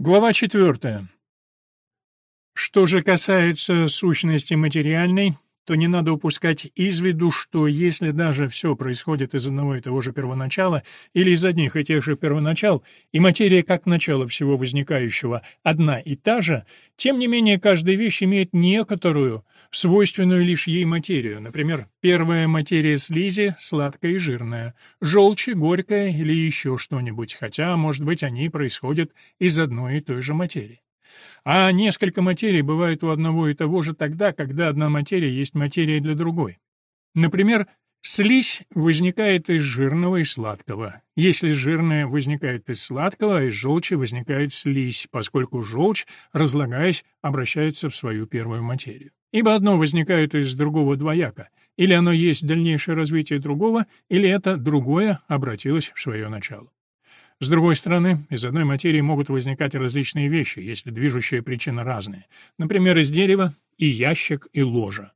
Глава четвертая. Что же касается сущности материальной, то не надо упускать из виду, что если даже все происходит из одного и того же первоначала или из одних и тех же первоначал, и материя как начало всего возникающего одна и та же, тем не менее каждая вещь имеет некоторую, свойственную лишь ей материю. Например, первая материя слизи сладкая и жирная, желчь горькая или еще что-нибудь, хотя, может быть, они происходят из одной и той же материи. А несколько материй бывает у одного и того же тогда, когда одна материя есть материя для другой. Например, слизь возникает из жирного и сладкого. Если жирное возникает из сладкого, из желчи возникает слизь, поскольку желчь, разлагаясь, обращается в свою первую материю. Ибо одно возникает из другого двояко. Или оно есть дальнейшее развитие другого, или это другое обратилось в свое начало. С другой стороны, из одной материи могут возникать различные вещи, если движущая причина разная. Например, из дерева и ящик, и ложа.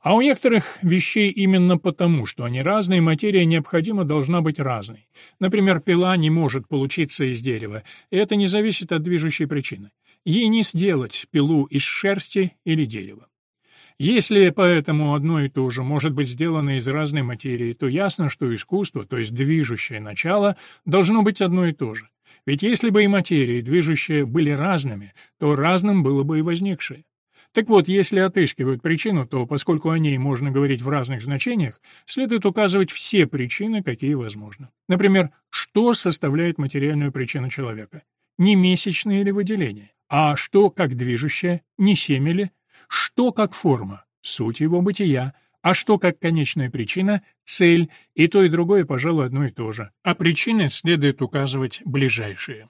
А у некоторых вещей именно потому, что они разные, материя необходимо должна быть разной. Например, пила не может получиться из дерева, и это не зависит от движущей причины. Ей не сделать пилу из шерсти или дерева. Если поэтому одно и то же может быть сделано из разной материи, то ясно, что искусство, то есть движущее начало, должно быть одно и то же. Ведь если бы и материя, и движущее были разными, то разным было бы и возникшее. Так вот, если отыскивают причину, то, поскольку о ней можно говорить в разных значениях, следует указывать все причины, какие возможны. Например, что составляет материальную причину человека? Не месячные или выделения, а что как движущее, не семя ли, что как форма — суть его бытия, а что как конечная причина — цель, и то и другое, пожалуй, одно и то же. А причины следует указывать ближайшие.